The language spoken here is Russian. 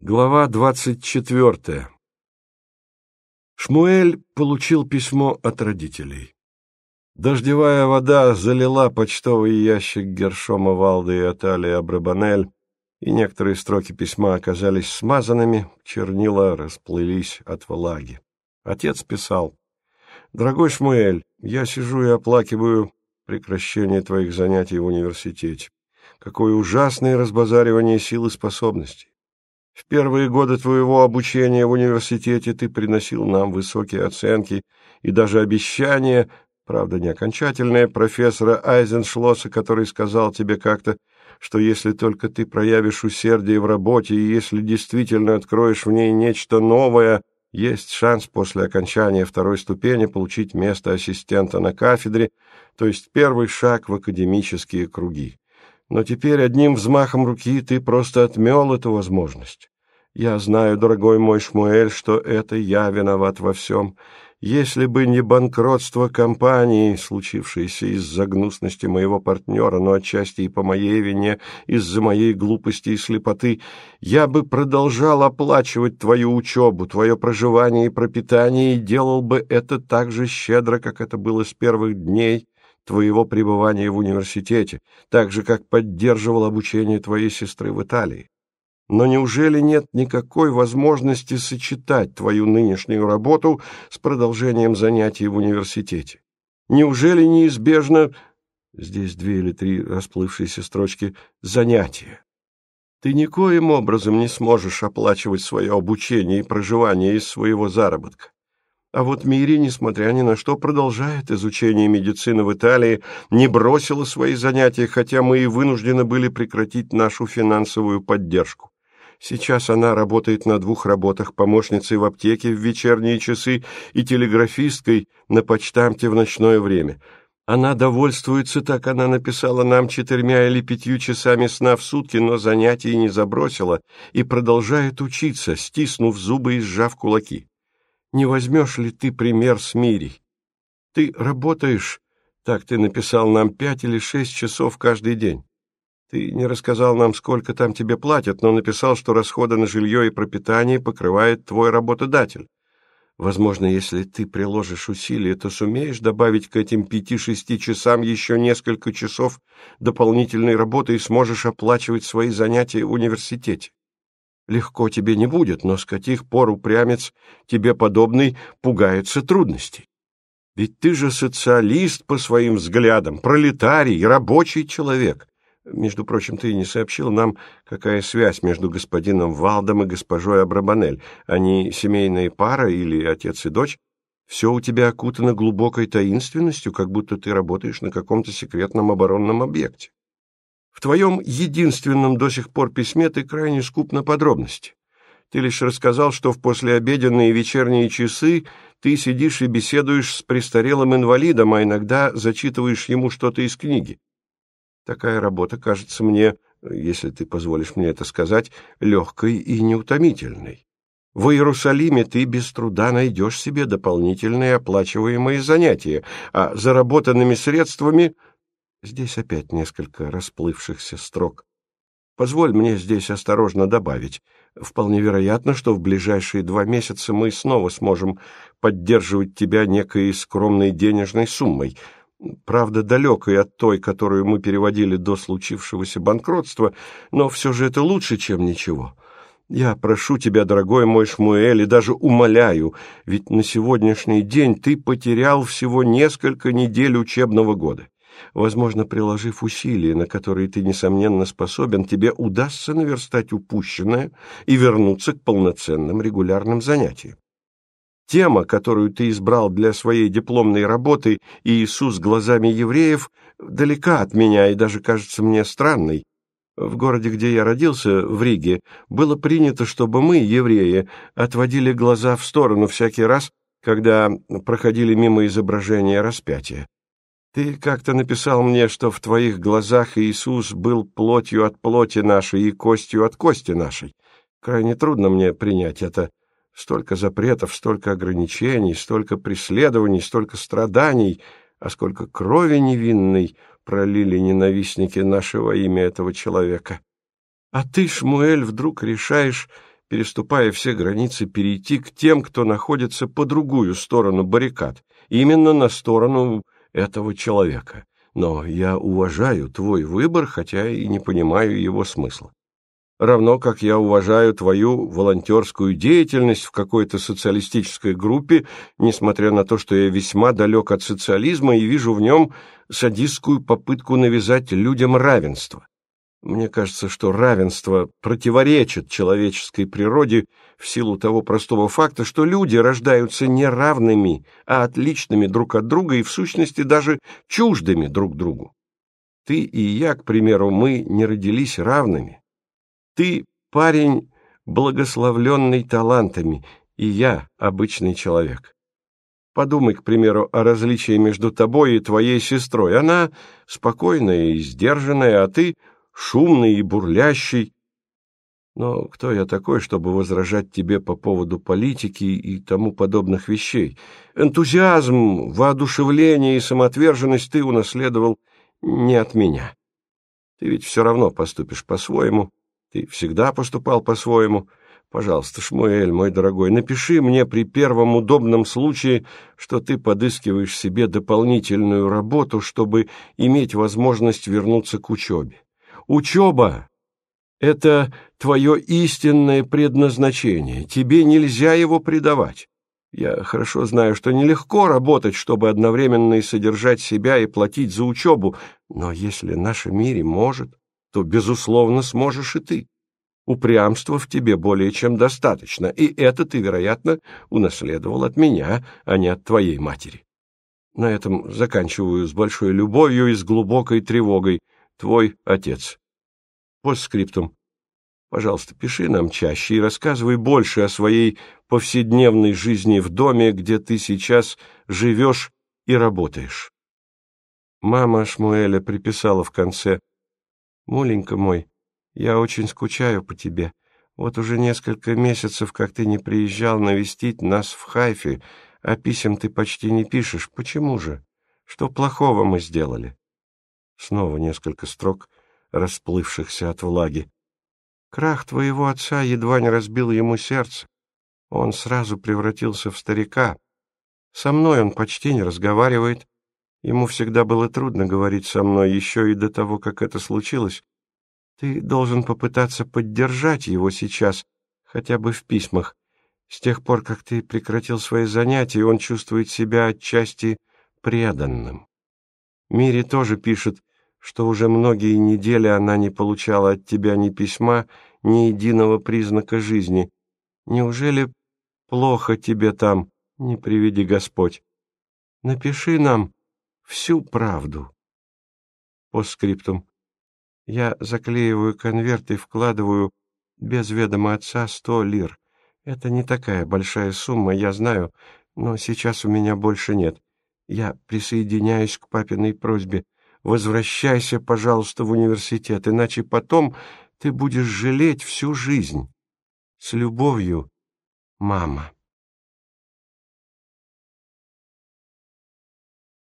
Глава двадцать четвертая Шмуэль получил письмо от родителей. Дождевая вода залила почтовый ящик Гершома Валда и Аталии Абрабанель, и некоторые строки письма оказались смазанными, чернила расплылись от влаги. Отец писал, «Дорогой Шмуэль, я сижу и оплакиваю прекращение твоих занятий в университете. Какое ужасное разбазаривание сил и способностей. В первые годы твоего обучения в университете ты приносил нам высокие оценки и даже обещания, правда, не окончательные, профессора Айзеншлосса, который сказал тебе как-то, что если только ты проявишь усердие в работе и если действительно откроешь в ней нечто новое, есть шанс после окончания второй ступени получить место ассистента на кафедре, то есть первый шаг в академические круги. Но теперь одним взмахом руки ты просто отмел эту возможность. Я знаю, дорогой мой Шмуэль, что это я виноват во всем. Если бы не банкротство компании, случившееся из-за гнусности моего партнера, но отчасти и по моей вине, из-за моей глупости и слепоты, я бы продолжал оплачивать твою учебу, твое проживание и пропитание и делал бы это так же щедро, как это было с первых дней, твоего пребывания в университете, так же, как поддерживал обучение твоей сестры в Италии. Но неужели нет никакой возможности сочетать твою нынешнюю работу с продолжением занятий в университете? Неужели неизбежно, здесь две или три расплывшиеся строчки, занятия? Ты никоим образом не сможешь оплачивать свое обучение и проживание из своего заработка. А вот Мири, несмотря ни на что, продолжает изучение медицины в Италии, не бросила свои занятия, хотя мы и вынуждены были прекратить нашу финансовую поддержку. Сейчас она работает на двух работах, помощницей в аптеке в вечерние часы и телеграфисткой на почтамте в ночное время. Она довольствуется, так она написала нам, четырьмя или пятью часами сна в сутки, но занятий не забросила и продолжает учиться, стиснув зубы и сжав кулаки. Не возьмешь ли ты пример с Мирей? Ты работаешь, так ты написал нам, пять или шесть часов каждый день. Ты не рассказал нам, сколько там тебе платят, но написал, что расходы на жилье и пропитание покрывает твой работодатель. Возможно, если ты приложишь усилия, то сумеешь добавить к этим пяти-шести часам еще несколько часов дополнительной работы и сможешь оплачивать свои занятия в университете. Легко тебе не будет, но с каких пор упрямец тебе подобный пугается трудностей? Ведь ты же социалист по своим взглядам, пролетарий, рабочий человек. Между прочим, ты не сообщил нам, какая связь между господином Валдом и госпожой Абрабанель. Они семейная пара или отец и дочь? Все у тебя окутано глубокой таинственностью, как будто ты работаешь на каком-то секретном оборонном объекте. В твоем единственном до сих пор письме ты крайне скуп на подробности. Ты лишь рассказал, что в послеобеденные вечерние часы ты сидишь и беседуешь с престарелым инвалидом, а иногда зачитываешь ему что-то из книги. Такая работа кажется мне, если ты позволишь мне это сказать, легкой и неутомительной. В Иерусалиме ты без труда найдешь себе дополнительные оплачиваемые занятия, а заработанными средствами Здесь опять несколько расплывшихся строк. Позволь мне здесь осторожно добавить. Вполне вероятно, что в ближайшие два месяца мы снова сможем поддерживать тебя некой скромной денежной суммой, правда, далекой от той, которую мы переводили до случившегося банкротства, но все же это лучше, чем ничего. Я прошу тебя, дорогой мой Шмуэль, и даже умоляю, ведь на сегодняшний день ты потерял всего несколько недель учебного года. Возможно, приложив усилия, на которые ты, несомненно, способен, тебе удастся наверстать упущенное и вернуться к полноценным регулярным занятиям. Тема, которую ты избрал для своей дипломной работы «Иисус глазами евреев», далека от меня и даже кажется мне странной. В городе, где я родился, в Риге, было принято, чтобы мы, евреи, отводили глаза в сторону всякий раз, когда проходили мимо изображения распятия. Ты как-то написал мне, что в твоих глазах Иисус был плотью от плоти нашей и костью от кости нашей. Крайне трудно мне принять это. Столько запретов, столько ограничений, столько преследований, столько страданий, а сколько крови невинной пролили ненавистники нашего имя этого человека. А ты, Шмуэль, вдруг решаешь переступая все границы, перейти к тем, кто находится по другую сторону баррикад, именно на сторону этого человека. Но я уважаю твой выбор, хотя и не понимаю его смысла. Равно как я уважаю твою волонтерскую деятельность в какой-то социалистической группе, несмотря на то, что я весьма далек от социализма и вижу в нем садистскую попытку навязать людям равенство. Мне кажется, что равенство противоречит человеческой природе в силу того простого факта, что люди рождаются не равными, а отличными друг от друга и в сущности даже чуждыми друг другу. Ты и я, к примеру, мы не родились равными. Ты парень, благословленный талантами, и я обычный человек. Подумай, к примеру, о различии между тобой и твоей сестрой. Она спокойная и сдержанная, а ты шумный и бурлящий. Но кто я такой, чтобы возражать тебе по поводу политики и тому подобных вещей? Энтузиазм, воодушевление и самоотверженность ты унаследовал не от меня. Ты ведь все равно поступишь по-своему, ты всегда поступал по-своему. Пожалуйста, Шмуэль, мой дорогой, напиши мне при первом удобном случае, что ты подыскиваешь себе дополнительную работу, чтобы иметь возможность вернуться к учебе. Учеба — это твое истинное предназначение, тебе нельзя его предавать. Я хорошо знаю, что нелегко работать, чтобы одновременно и содержать себя и платить за учебу, но если наша мире может, то, безусловно, сможешь и ты. Упрямства в тебе более чем достаточно, и это ты, вероятно, унаследовал от меня, а не от твоей матери. На этом заканчиваю с большой любовью и с глубокой тревогой. Твой отец. Постскриптум. Пожалуйста, пиши нам чаще и рассказывай больше о своей повседневной жизни в доме, где ты сейчас живешь и работаешь. Мама Шмуэля приписала в конце «Муленька мой, я очень скучаю по тебе. Вот уже несколько месяцев, как ты не приезжал навестить нас в Хайфе, а писем ты почти не пишешь. Почему же? Что плохого мы сделали?» Снова несколько строк, расплывшихся от влаги. «Крах твоего отца едва не разбил ему сердце. Он сразу превратился в старика. Со мной он почти не разговаривает, Ему всегда было трудно говорить со мной еще и до того, как это случилось. Ты должен попытаться поддержать его сейчас, хотя бы в письмах. С тех пор, как ты прекратил свои занятия, он чувствует себя отчасти преданным. Мири тоже пишет, что уже многие недели она не получала от тебя ни письма, ни единого признака жизни. Неужели плохо тебе там, не приведи Господь? Напиши нам, всю правду. По скриптум. Я заклеиваю конверт и вкладываю без ведома отца сто лир. Это не такая большая сумма, я знаю, но сейчас у меня больше нет. Я присоединяюсь к папиной просьбе. Возвращайся, пожалуйста, в университет, иначе потом ты будешь жалеть всю жизнь. С любовью, мама.